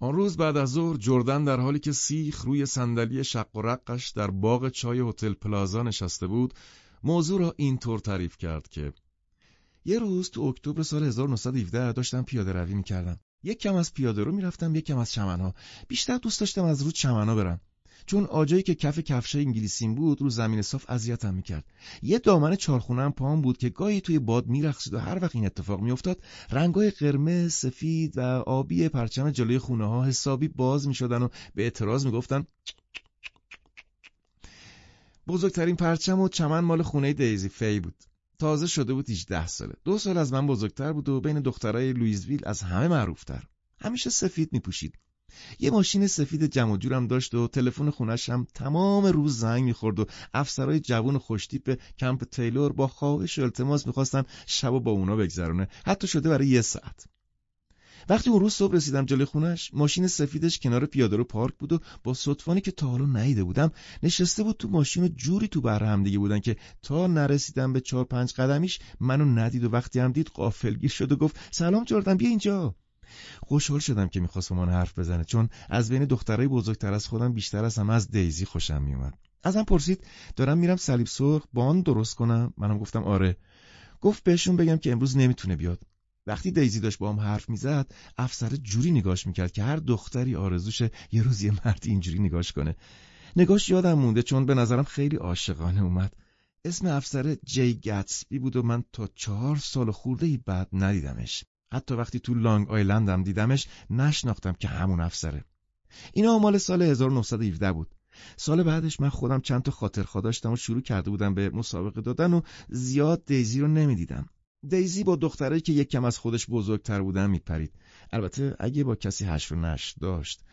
آن روز بعد از ظهر جردن در حالی که سیخ روی صندلی شق و رقش در باغ چای هتل پلازا نشسته بود موضوع را اینطور تعریف کرد که یه روز تو اکتبر سال 1917 داشتم پیاده روی می‌کردم. یک کم از پیاده رو می‌رفتم یک کم از چمنها. بیشتر دوست داشتم از رو چمنها برم. چون آجایی که کف کفشای انگلیسیم بود رو زمین صاف اذیتم می‌کرد. یه دامن چارخونه هم پام بود که گاهی توی باد میرخصید و هر وقت این اتفاق میافتاد رنگای قرمز سفید و آبی پرچم جلوی خونه ها حسابی باز می‌شدن و به اعتراض می‌گفتن بزرگترین پرچم و چمن مال خونه دیزی فی بود. تازه شده بود 18 ساله. دو سال از من بزرگتر بود و بین دخترای لویزویل از همه معروفتر. همیشه سفید میپوشید. یه ماشین سفید جمع جورم داشت و تلفن خونش هم تمام روز زنگ می‌خورد و افسرهای جوون خوشتیپ کمپ تیلور با خواهش و التماس می‌خواستن شب با اونا بگذرونه. حتی شده برای یه ساعت. وقتی اون روز صبح رسیدم جلوی خونش ماشین سفیدش کنار پیاده رو پارک بود و با صدفانی که تا حالا نیده بودم نشسته بود تو ماشین و جوری تو بر هم دیگه بودن که تا نرسیدم به چهار پنج قدمیش منو ندید و وقتی هم دید قافلگیر شد و گفت سلام جردن بیا اینجا. خوشحال شدم که می‌خواست با من حرف بزنه چون از بین دخترای بزرگتر از خودم بیشتر از همه از دیزی خوشم میومد ازم پرسید دارم میرم صلیب سرخ بان درست کنم؟ منم گفتم آره. گفت بهشون بگم که امروز نمی‌تونه بیاد. وقتی دیزی داشت با هم حرف می‌زد افسر جوری نگاش می‌کرد که هر دختری آرزوشه یه روز یه مرد اینجوری نگاش کنه. نگاش یادم مونده چون به نظرم خیلی عاشقانه اومد. اسم افسر جی گتسبی بود و من تا چهار سال خورده بعد ندیدمش. حتی وقتی تو لانگ آیلندم دیدمش نشناختم که همون افسره. اینا مال سال 1917 بود. سال بعدش من خودم چند تا خاطرخواه داشتم و شروع کرده بودم به مسابقه دادن و زیاد دیزی رو نمی‌دیدم. دیزی با دخترایی که یک کم از خودش بزرگتر بودن میپرید. البته اگه با کسی هش و نش داشت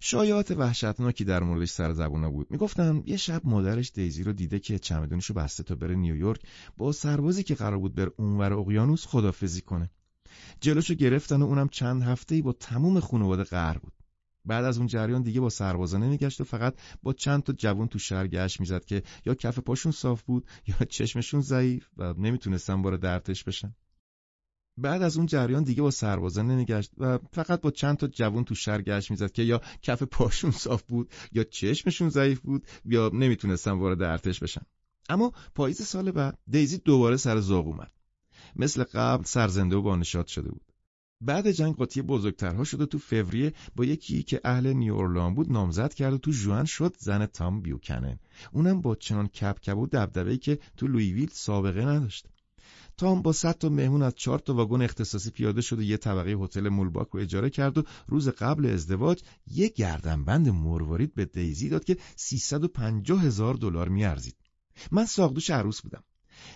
شایعات وحشتناکی در موردش سر زبونا بود. می‌گفتن یه شب مادرش دیزی رو دیده که چمدونشو بسته تا بره نیویورک با سربازی که قرار بود بر اونور اقیانوس خدافزی کنه. جلوشو گرفتن و اونم چند هفته ای با تموم خانواده قهر بود. بعد از اون جریان دیگه با سربازا نمیگشت و فقط با چند تا جوون تو شهر گشت می‌زد که یا کف پاشون صاف بود یا چشمشون ضعیف و نمی‌تونستن بار درتش بشن. بعد از اون جریان دیگه با سربازا نمیگشت و فقط با چند تا جوون تو شهر گشت می‌زد که یا کف پاشون صاف بود یا چشمشون ضعیف بود یا نمی‌تونستن وارد ارتش بشن. اما پاییز سال بعد دیزی دوباره سر زاغ اومد. مثل قبل سرزنده و بانشاد شده بود. بعد جنگ قاطی بزرگترها شده تو فوریه با یکی که اهل نیورلان بود نامزد کرد و تو جوان شد زن تام بیوکنن. اونم با چنان کپ و دبدبه‌ای که تو لویویل سابقه نداشت. تام با صد تا مهمون از چهار تا واگن اختصاصی پیاده شد و یه طبقه هتل مولباک رو اجاره کرد و روز قبل ازدواج یه گردنبند مروارید به دیزی داد که 350 هزار دلار میارزید. من ساقدوش عروس بودم.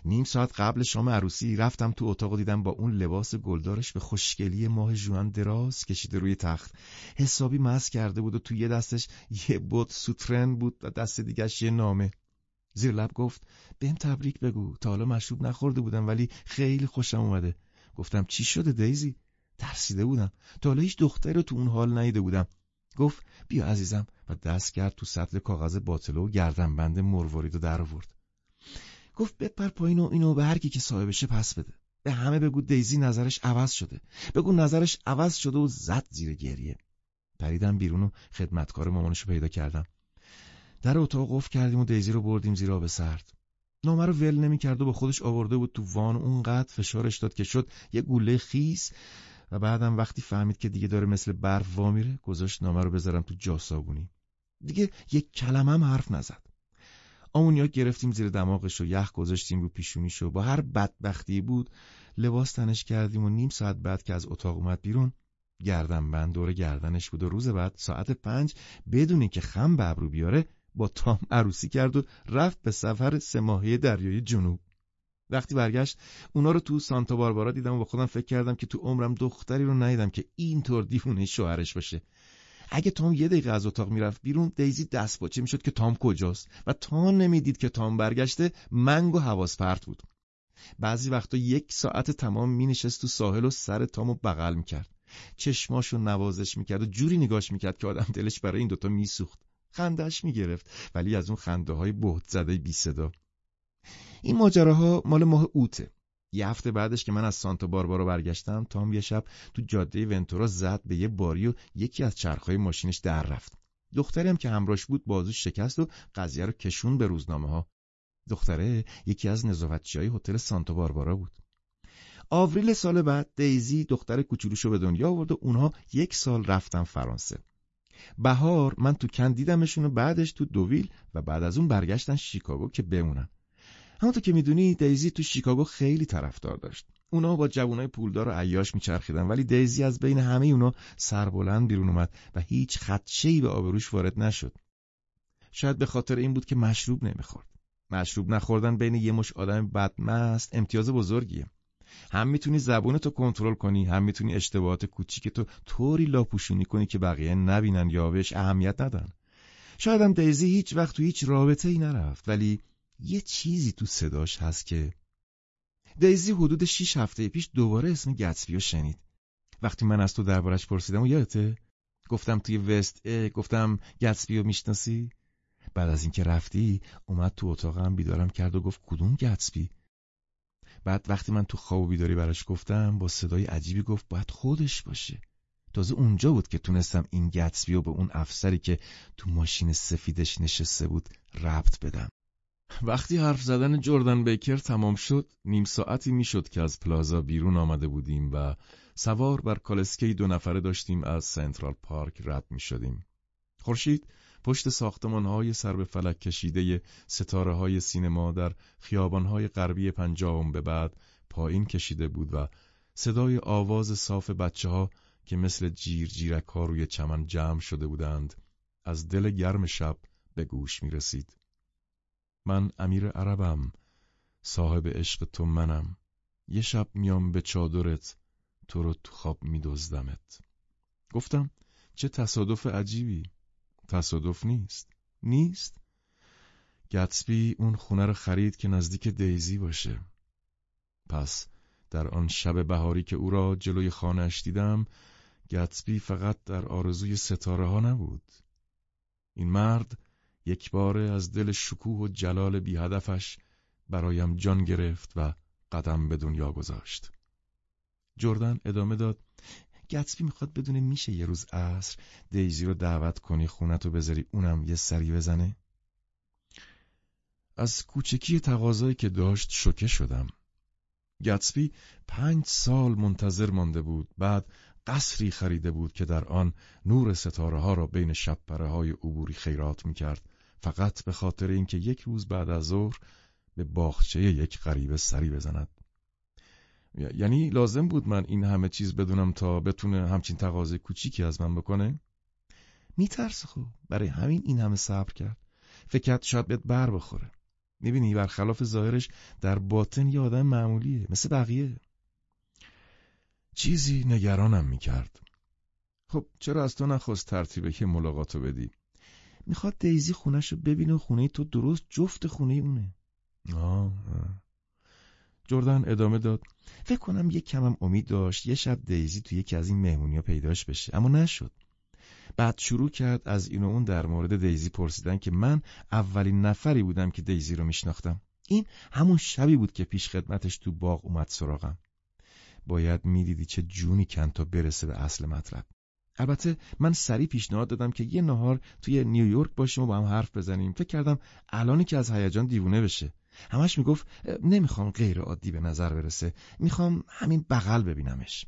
نیم ساعت قبل شام عروسی رفتم تو اتاق و دیدم با اون لباس گلدارش به خوشگلی ماه جوان دراز کشیده روی تخت. حسابی مس کرده بود و تو یه دستش یه بوت سوترن بود و دست دیگش یه نامه. زیر لب گفت بهم تبریک بگو. تا حالا مشروب نخورده بودم ولی خیلی خوشم اومده. گفتم چی شده دیزی؟ ترسیده بودم. تا حالا هیچ دختری رو تو اون حال نیده بودم. گفت بیا عزیزم. و دست کرد تو سطل کاغذ باطله و گردنبند مروارید و در آورد. گفت بپر پایین و اینو به هر کی که صاحبشه پس بده. به همه بگو دیزی نظرش عوض شده. بگو نظرش عوض شده و زد زیر گریه. پریدم بیرون و خدمتکار مامانشو پیدا کردم. در اتاق قفل کردیم و دیزی رو بردیم زیر آب سرد. نامه رو ول نمی‌کرد و با خودش آورده بود تو وان. اونقدر فشارش داد که شد یه گوله خیس و بعدم وقتی فهمید که دیگه داره مثل برف وامیره گذاشت نامه رو بذارم تو جاسابونی. دیگه یک کلمه هم حرف نزد. آمونیا گرفتیم زیر دماغش و یخ گذاشتیم رو پیشونیش و با هر بدبختی بود لباس تنش کردیم و نیم ساعت بعد که از اتاق اومد بیرون گردن بند دور گردنش بود و روز بعد ساعت پنج بدونی که خم به ابرو بیاره با تام عروسی کرد و رفت به سفر سه دریای جنوب. وقتی برگشت اونا رو تو سانتا باربارا دیدم و با خودم فکر کردم که تو عمرم دختری رو ندیدم که اینطور دیوونه شوهرش باشه. اگه تام یه دقیقه از اتاق می‌رفت بیرون دیزی دست باچه می‌شد که تام کجاست و تا نمی‌دید که تام برگشته منگ و حواس پرت بود. بعضی وقتا یک ساعت تمام مینشست تو ساحل و سر تامو بغل می‌کرد. چشماشو نوازش می‌کرد و جوری نگاش می‌کرد که آدم دلش برای این دوتا میسوخت. خندش می‌گرفت ولی از اون خنده های بهت زده بی صدا. این ماجراها مال ماه اوته. یه هفته بعدش که من از سانتا باربارا برگشتم تام یه شب تو جاده ونتورا زد به یه باری و یکی از چرخهای ماشینش در رفت. دختری هم که همراش بود بازوش شکست و قضیه رو کشون به روزنامه ها دختره یکی از نظافتچی های هتل سانتا باربارا بود. آوریل سال بعد دیزی دختر کوچولوشو به دنیا آورد و اونها یک سال رفتن فرانسه. بهار من تو کن دیدمشون و بعدش تو دوویل و بعد از اون برگشتن شیکاگو که بمونن همونطور که می‌دونی دیزی تو شیکاگو خیلی طرفدار داشت. اونا با جوانای پولدار و عیاش میچرخیدن ولی دیزی از بین همه اونا سربلند بیرون اومد و هیچ خدشه‌ای به آبروش وارد نشد. شاید به خاطر این بود که مشروب نمی‌خورد. مشروب نخوردن بین یه مش آدم بدمست امتیاز بزرگیه. هم می‌تونی زبونتو کنترل کنی هم می‌تونی اشتباهات کوچیک تو طوری لاپوشونی کنی که بقیه نبینن یا بهش اهمیت ندن. شاید هم دیزی هیچ وقت تو هیچ رابطه ای نرفت ولی یه چیزی تو صداش هست که دیزی حدود شیش هفته پیش دوباره اسم گتسبی شنید. وقتی من از تو دربارش پرسیدم و یادته؟ گفتم توی وست ا گفتم گتسبی می‌شناسی؟ بعد از اینکه رفتی اومد تو اتاقم بیدارم کرد و گفت کدوم گتسبی؟ بعد وقتی من تو خواب و بیداری براش گفتم با صدای عجیبی گفت باید خودش باشه تازه اونجا بود که تونستم این گتسبی و به اون افسری که تو ماشین سفیدش نشسته بود ربط بدم وقتی حرف زدن جردن بیکر تمام شد نیم ساعتی می‌شد که از پلازا بیرون آمده بودیم و سوار بر کالسکی دو نفره داشتیم از سنترال پارک رد می شدیم. خورشید پشت ساختمان های سر به فلک کشیده ستاره های سینما در خیابان های غربی پنجاهم به بعد پایین کشیده بود و صدای آواز صاف بچه ها که مثل جیر جیرک ها روی چمن جمع شده بودند از دل گرم شب به گوش می رسید. من امیر عربم صاحب عشق تو منم. یه شب میام به چادرت تو رو تو خواب میدزدمت. گفتم چه تصادف عجیبی. تصادف نیست. نیست. گتسبی اون خونه رو خرید که نزدیک دیزی باشه. پس در آن شب بهاری که او را جلوی خانهش دیدم گتسبی فقط در آرزوی ستاره ها نبود. این مرد یک باره از دل شکوه و جلال بی هدفش برایم جان گرفت و قدم به دنیا گذاشت. جردن ادامه داد. گتسبی می‌خواد بدونه میشه یه روز عصر دیزی رو دعوت کنی خونت رو بذاری اونم یه سری بزنه؟ از کوچکی تقاضایی که داشت شوکه شدم. گتسبی پنج سال منتظر مانده بود بعد قصری خریده بود که در آن نور ستاره ها را بین شب های عبوری خیرات می‌کرد فقط به خاطر اینکه یک روز بعد از ظهر به باغچه یک غریبه سری بزند یعنی لازم بود من این همه چیز بدونم تا بتونه همچین تقاضای کوچیکی از من بکنه؟ میترسه خب. برای همین این همه صبر کرد. فکرت شاید بهت بر بخوره. می‌بینی برخلاف ظاهرش در باطن یه آدم معمولیه مثل بقیه. چیزی نگرانم می‌کرد. خب چرا از تو نخواست ترتیبه که ملاقاتو بدی؟ می‌خواد دیزی خونش رو ببینه و خونه تو درست جفت خونه اونه. آه, جردن ادامه داد. فکر کنم یک کمم امید داشت یه شب دیزی تو یکی از این مهمونی پیداش بشه اما نشد. بعد شروع کرد از این و اون در مورد دیزی پرسیدن که من اولین نفری بودم که دیزی رو میشناختم. این همون شبی بود که پیش خدمتش تو باغ اومد سراغم. باید می‌دیدی چه جونی کن تا برسه به اصل مطلب. البته من سریع پیشنهاد دادم که یه نهار توی نیویورک باشیم و با هم حرف بزنیم. فکر کردم الانی که از هیجان دیوونه بشه. همش می‌گفت نمی‌خوام غیر عادی به نظر برسه. می‌خوام همین بغل ببینمش.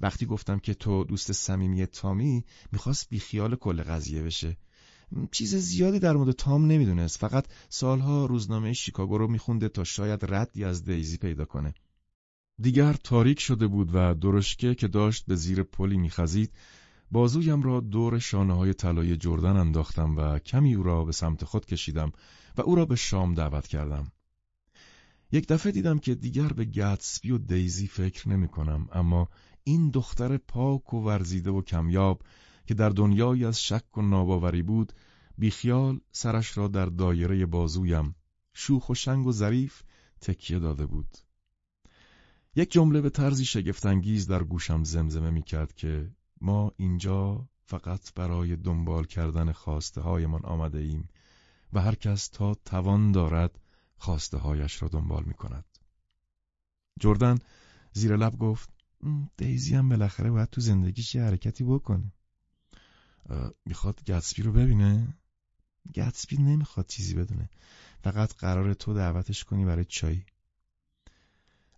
وقتی گفتم که تو دوست صمیمی تامی می‌خواست بیخیال کل قضیه بشه. چیز زیادی در مورد تام نمی‌دونست. فقط سالها روزنامه شیکاگو رو میخونده تا شاید ردی از دیزی پیدا کنه. دیگر تاریک شده بود و درشکه که داشت به زیر پلی میخزید بازویم را دور شانه های طلای جردن انداختم و کمی او را به سمت خود کشیدم و او را به شام دعوت کردم. یک دفعه دیدم که دیگر به گتسبی و دیزی فکر نمی کنم اما این دختر پاک و ورزیده و کمیاب که در دنیایی از شک و ناباوری بود بیخیال سرش را در دایره بازویم شوخ و شنگ و ظریف تکیه داده بود. یک جمله به طرزی شگفتانگیز در گوشم زمزمه می کرد که ما اینجا فقط برای دنبال کردن خواسته هایمان آمده ایم و هر کس تا توان دارد خواسته هایش را دنبال می کند. جردن زیر لب گفت دیزی هم بالاخره باید تو زندگیش یه حرکتی بکنه. می‌خواد گتسبی رو ببینه؟ گتسبی نمی‌خواد چیزی بدونه. فقط قرار تو دعوتش کنی برای چایی.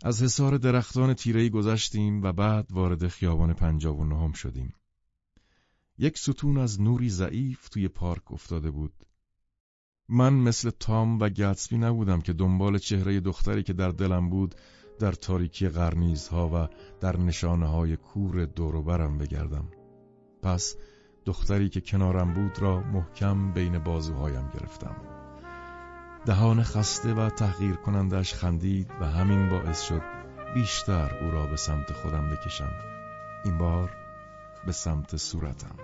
از حصار درختان تیرهی گذشتیم و بعد وارد خیابان پنجاب و نهم شدیم. یک ستون از نوری ضعیف توی پارک افتاده بود. من مثل تام و گتسبی نبودم که دنبال چهره دختری که در دلم بود در تاریکی قرنیزها و در نشانه های کور دوروبرم بگردم. پس دختری که کنارم بود را محکم بین بازوهایم گرفتم. دهان خسته و تحقیر کنندش خندید و همین باعث شد بیشتر او را به سمت خودم بکشم. این بار به سمت صورتم.